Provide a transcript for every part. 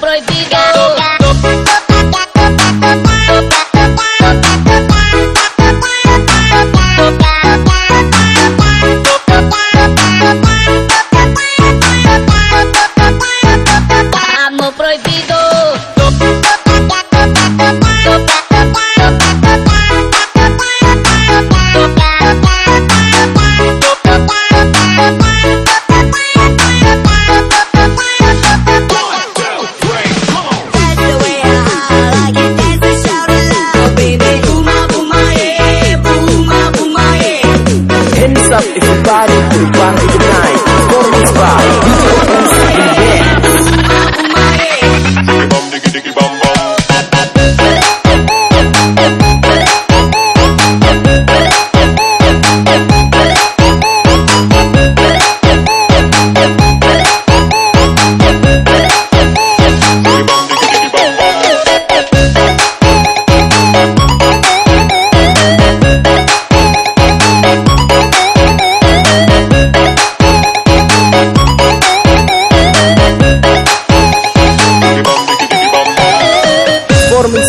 Proibido. Toca, up if you body, body, body.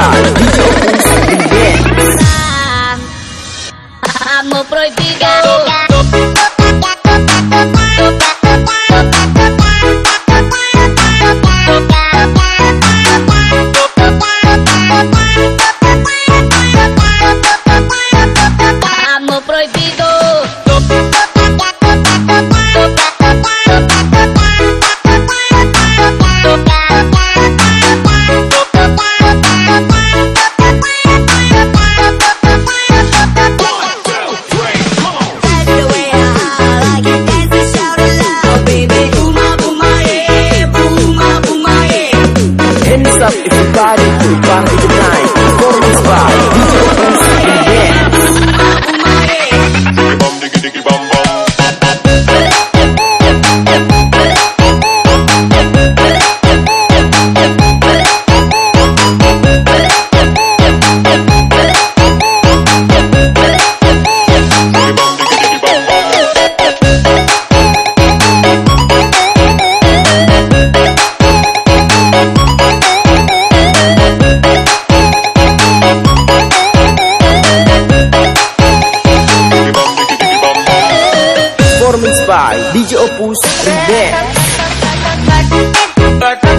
Mesa, DJ Pulse Amor proibido. DJ Opus Remix